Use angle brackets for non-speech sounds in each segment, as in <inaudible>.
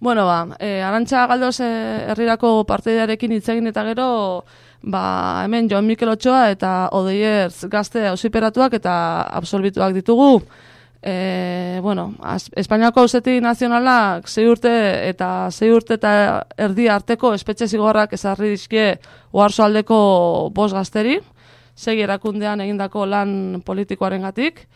Bueno, ba, e, Arantxa Galdoz e, herrirako parteidearekin hitz egin eta gero, ba, hemen Joan Mikel Otsoa eta Odeierz gazte ausiperatuak eta absolbituak ditugu. E, bueno, az, Espainiako auseti nazionalak zei urte eta zei urte eta erdi arteko espetxe zigorrak ezarri dizkie oarzo aldeko bos gazteri, segi erakundean egindako lan politikoaren gatik.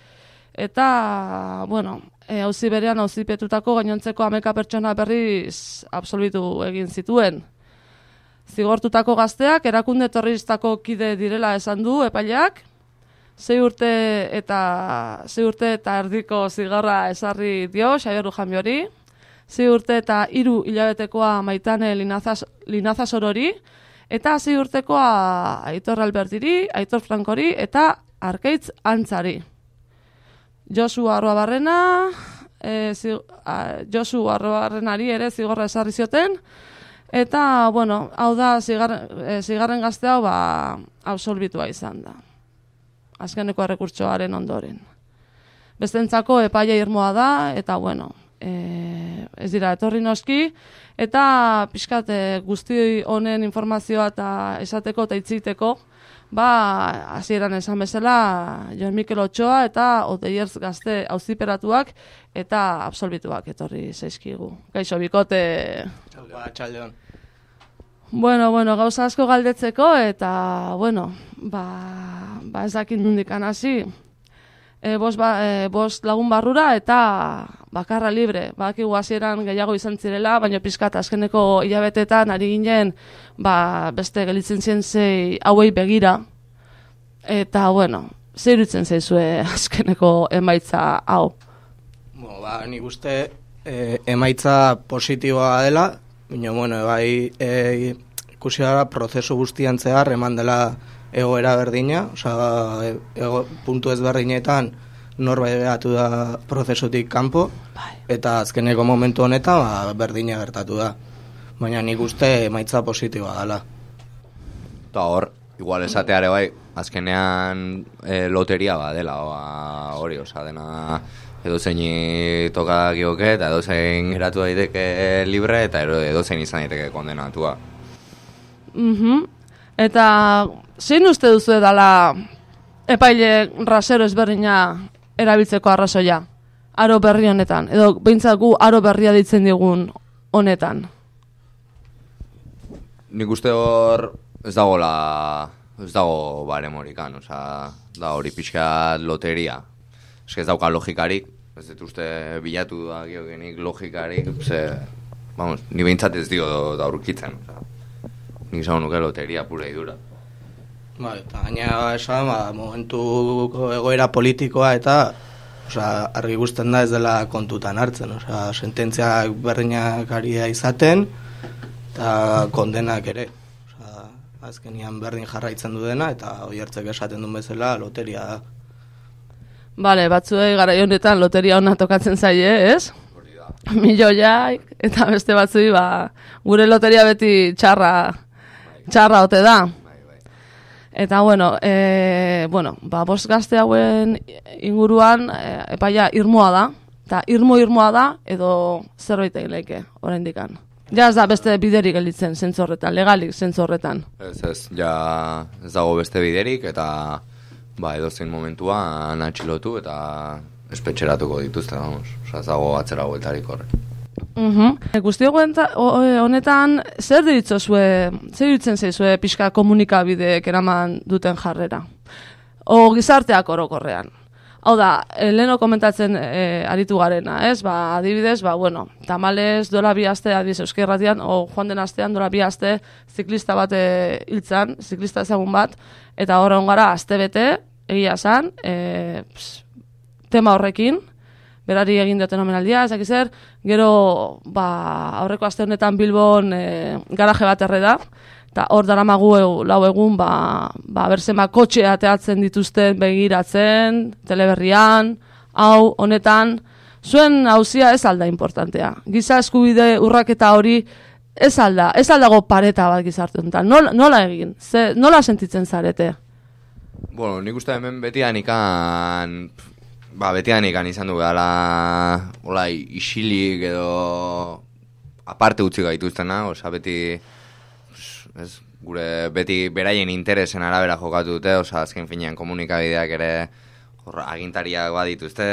Eta, bueno, e, hauzi berean hauzi petutako gainontzeko ameka pertsona berriz absolbitu egin zituen. Zigortutako gazteak, erakunde torristako kide direla esan du epaileak, zei urte eta zei urte eta erdiko zigorra esarri dio Xabier Rujanbiori, zei urte eta hiru hilabetekoa maitane linazaz, linazazorori, eta zei urtekoa Aitor Albertiri, Aitor Frankori eta Arkeitz Antzari. Josu Arroabarrena, e, zi, a, Josu Arroabarrenari ere zigorra esarri zioten, Eta, bueno, hau da, zigarren, e, zigarren gazte hau, ba, absolbitua izan da. Azkeneko errekurtsoaren ondoren. Bestentzako epaia irmoa da, eta, bueno, e, ez dira, etorri noski, eta pixkat guzti honen informazioa eta esateko eta itziteko, ba, hasieran esan bezala, Joan Mikel Otsoa eta Oteierz gazte auziperatuak eta absolbituak etorri zaizkigu. Gaixo, bikote... Ba, txaldeon. Bueno, bueno, gauza asko galdetzeko eta, bueno, ba, ba ez dakit nundikan hasi. E, bos, ba, e, bos lagun barrura eta bakarra libre. Bakigu hasieran gehiago izan zirela, baina pizkat azkeneko hilabetetan ari ginen ba, beste gelitzen zien zei hauei begira. Eta, bueno, zer irutzen zaizue <laughs> azkeneko emaitza hau? Bueno, ba, nik uste e, emaitza positiboa dela, Baina, bueno, bai, e, ikusi gara prozesu guztian zehar, eman dela egoera berdina, oza, ego, puntu ez berdinetan norbait behatu da prozesutik kanpo, bai. eta azkeneko momentu honetan ba, berdina gertatu da. Baina nik uste emaitza positiboa dela. Eta hor, igual esateare bai, azkenean e, loteria ba dela, ba, hori, oza, dena edo zein toka gioke eta edo zein geratu daiteke libre eta edo zein izan daiteke kondenatua. Mm Eta zein uste duzu edala epaile rasero ezberdina erabiltzeko arrazoia? Aro berri honetan, edo behintzat gu aro berria ditzen digun honetan? Nik uste hor ez dago la, ez dago baremorikan, oza, da hori pixka loteria, Ez ez dauka logikarik, ez dut uste bilatu da geogenik logikarik, ze, vamos, ni behintzat ez dio da urkitzen. Nik zago nuke loteria pura idura. Ba, eta gaina esan, ba, momentuko egoera politikoa eta Osa, argi guztien da ez dela kontutan hartzen, osa, sententziak berriak ari izaten, eta kondenak ere. Osa, azkenian berdin jarraitzen du dena, eta hoi hartzek esaten duen bezala, loteria da. Bale, batzuei gara honetan loteria hona tokatzen zaie, ez? Milioia, eta beste batzui, ba, gure loteria beti txarra, txarra ote da. Eta bueno, e, bueno, ba, bost gazte hauen inguruan e, epaia irmoa da, eta irmo-irmoa da, edo zerbait egin lehike, orain dikan. Ja ez da beste biderik gelditzen zentzorretan, legalik zentzorretan. Ez ez, ja ez dago beste biderik, eta ba, edo zein momentua atxilotu eta espetxeratuko dituzte, vamos. Osa, ez dago atzera gueltarik horre. Mhm. Uh honetan, zer diritzo zue, zer diritzen zue pixka komunikabideek eraman duten jarrera? O gizarteak orokorrean. Hau da, eh, leheno komentatzen e, aritu garena, ez? Ba, adibidez, ba, bueno, tamales dola bi aste, adiz, euskerratian, o joan den astean dola bi aste, ziklista bat hiltzan, ziklista ezagun bat, eta horre ongara, aste bete, egia zan, e, tema horrekin, berari egin duten omenaldia, ezak zer, gero, ba, aurreko aste honetan Bilbon e, garaje bat erre da, eta hor dara magu lau egun, ba, ba berzema kotxe ateatzen dituzten begiratzen, teleberrian, hau, honetan, zuen hauzia ez alda importantea. Giza eskubide urraketa hori ez alda, ez aldago pareta bat gizarte honetan. Nola, nola egin? Ze, nola sentitzen zarete? Bueno, nik uste hemen betian ikan, ba, betian ikan izan du gala, hola, isilik edo aparte utzi gaituztena, oza, beti, ez, gure, beti beraien interesen arabera jokatu dute, oza, azken finean komunikabideak ere, horra, agintariak badituzte,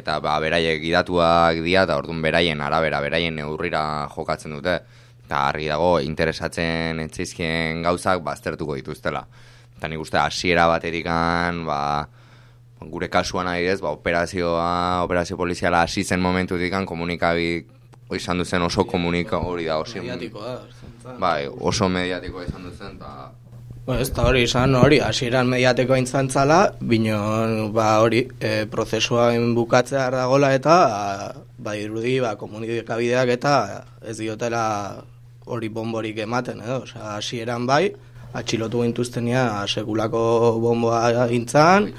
eta ba, beraiek gidatuak dira, eta orduan beraien arabera, beraien neurrira jokatzen dute, eta argi dago, interesatzen etxizkien gauzak baztertuko dituztela. Eta nik uste, hasiera baterikan, ba, gure kasuan adidez, ba, operazioa, operazio poliziala hasi zen momentutik komunikabik izan duzen oso komunika hori da, oso mediatikoa. Bai, oso mediatikoa izan duzen, eta... Bueno, ez da hori izan hori, hasieran mediateko intzan zala, bino, ba hori, e, prozesua bukatzea dagola eta, ba, irudi, ba, komunikabideak eta ez diotela hori bomborik ematen, edo, osea, hasieran bai, atxilotu gintuztenia sekulako bomboa intzan,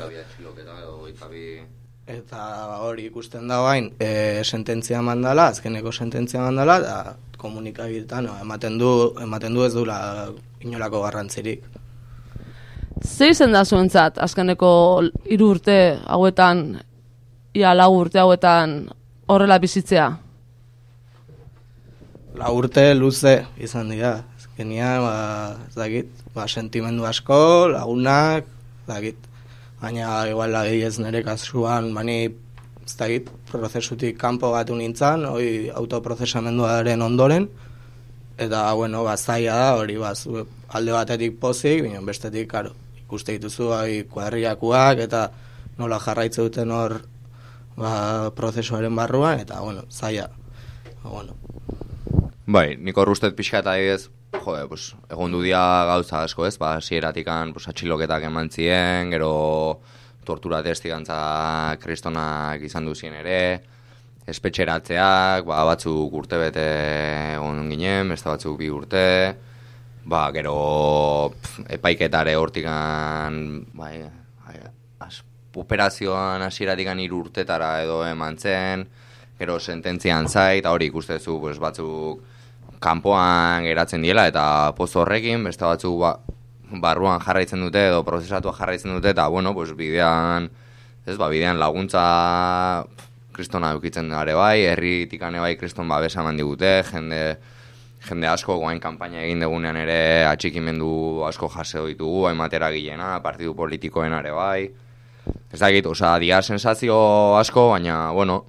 Eta hori ikusten da bain, e, sententzia mandala, azkeneko sententzia mandala, da komunikabidetan no, ematen du ematen du ez dula inolako garrantzirik. Zer izen da zuentzat, azkeneko hiru urte hauetan, ia lau urte hauetan horrela bizitzea? La urte luze izan dira. Azkenian, ba, ez dakit, ba, sentimendu asko, lagunak, ez dakit, baina igual ez nire kasuan mani ez da prozesutik kanpo gatu nintzen, hoi autoprozesamenduaren ondoren, eta, bueno, bazaia da, hori baz, alde batetik pozik, baina bestetik, karo, ikuste dituzu, hoi kuadriakuak, eta nola jarraitze duten hor, ba, prozesuaren barruan, eta, bueno, zaila, ba, bueno. Bai, niko rustet pixka eta jo, pues, egon du dia gauza asko ez, ba, sieratikan pues, atxiloketak eman ziren, gero tortura testigantza kristonak izan duzien ere, espetxeratzeak, ba, batzuk urte bete egon ginen, beste batzuk bi urte, ba, gero epaiketare hortikan, bai, bai, as, operazioan hasieratikan hiru urtetara edo eman zen, gero sententzian zait, hori ikustezu pues, batzuk, kanpoan geratzen diela eta pozo horrekin beste batzuk ba, barruan jarraitzen dute edo prozesatua jarraitzen dute eta bueno, pues bidean ez ba, bidean laguntza kristona eukitzen dara bai, herritik bai kriston babesa eman digute, jende jende asko goain kanpaina egin degunean ere atxikimendu asko jaseo ditugu, matera gilena, partidu politikoen are bai. Ez dakit, oza, dia sensazio asko, baina, bueno,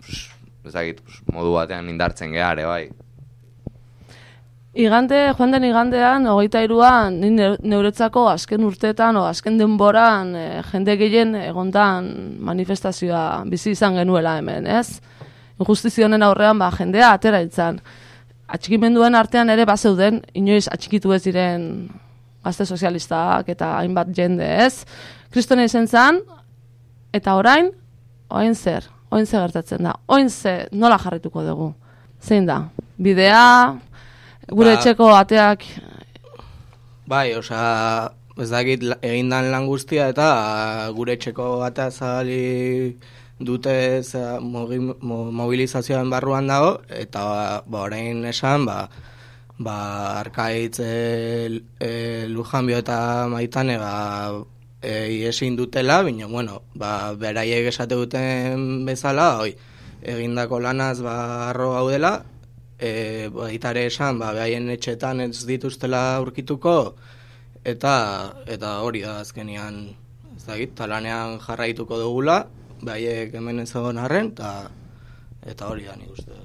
pues, ez dakit, modu batean indartzen geha bai. Igande, joan den igandean, hogeita iruan, neuretzako azken urteetan, o azken denboran, e, jende gehien egontan manifestazioa bizi izan genuela hemen, ez? Injustizionen aurrean, ba, jendea atera itzan. Atxikimenduen artean ere bazeuden, inoiz atxikitu ez diren gazte sozialistak eta hainbat jende, ez? Kristone izen zan, eta orain, oain zer, oain zer gertatzen da, oain zer, nola jarrituko dugu? Zein da? Bidea, gure ba, etxeko ateak bai, osea ez dakit egindan lan guztia eta gure etxeko atea zabali dute za, mobilizazioan barruan dago eta ba, orain esan ba, ba arkaitz e, e, lujanbio eta maitane ba, e, iesin dutela, bino, bueno, ba, beraiek esate duten bezala, oi, egindako lanaz ba, arro gaudela, e, baitare esan, ba, behaien etxetan ez dituztela aurkituko, eta eta hori da azkenian, ez da talanean jarraituko dugula, behaiek hemen ez egon arren, eta, eta hori da nik uste.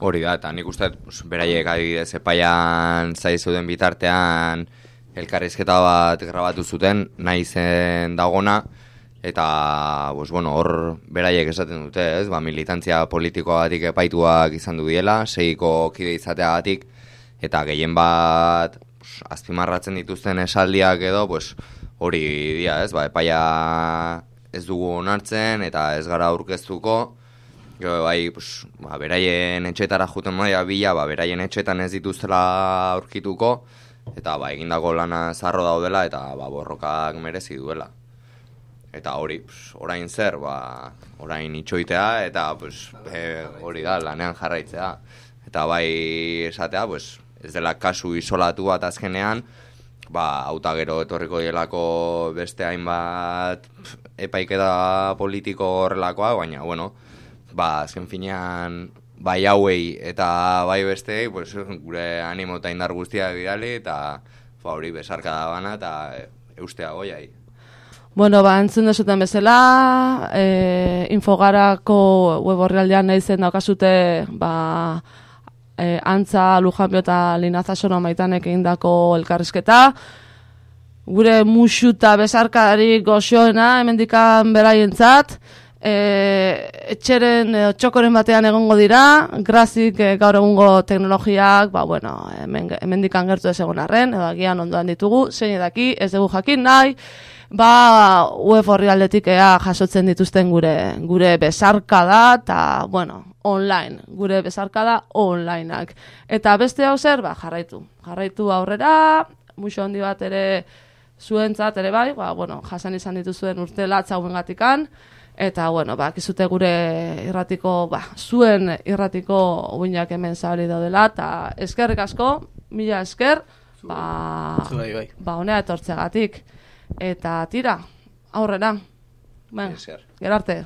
Hori da, eta nik uste, beraiek adibidez epaian zaizuden bitartean, elkarrizketa bat grabatu zuten, nahi zen dagona, eta pues, bueno, hor beraiek esaten dute, ez? Ba, militantzia politikoagatik epaituak izan du diela, seiko kide izateagatik eta gehien bat pues, azpimarratzen dituzten esaldiak edo, pues, hori dia, ez? Ba, epaia ez dugu onartzen eta ez gara aurkeztuko. Jo, bai, pues, ba, beraien etxetara juten maia bila, ba, beraien etxetan ez dituztela aurkituko, eta ba, egindako lana zarro daudela, eta ba, borrokak merezi duela eta hori, pues, orain zer, ba, orain itxoitea, eta pues, e, hori da, lanean jarraitzea. Eta bai esatea, pues, ez dela kasu isolatu bat azkenean, ba, auta gero etorriko dielako beste hainbat epaiketa politiko horrelakoa, baina, bueno, ba, azken finean, bai hauei eta bai besteei, pues, gure animo eta indar guztia bidali, eta fa hori besarka da bana, eta eustea goiai. Bueno, ba, entzun desuten bezala, e, infogarako web horrealdean nahi zen daukazute, ba, e, antza, lujanbio eta linazasono maitanek egindako elkarrizketa. Gure musu eta besarkari goxoena, hemendikan beraientzat, e, etxeren e, txokoren batean egongo dira, grazik e, gaur egungo teknologiak, ba, bueno, hemen, hemendikan gertu ez egon arren, edo agian ondoan ditugu, zein edaki, ez dugu jakin nahi, ba web horri aldetik ea jasotzen dituzten gure gure besarka da eta bueno, online, gure besarka da onlineak. Eta beste hau zer, ba, jarraitu. Jarraitu aurrera, muxo handi bat ere zuentzat ere bai, ba, bueno, jasan izan dituzuen urte latza gatikan, eta bueno, ba, kizute gure irratiko, ba, zuen irratiko uinak hemen zabali daudela, eta eskerrik asko, mila esker, ba, Bai, bai. ba, honea etortzegatik. Eta tira, aurrera. Ben, gerarte.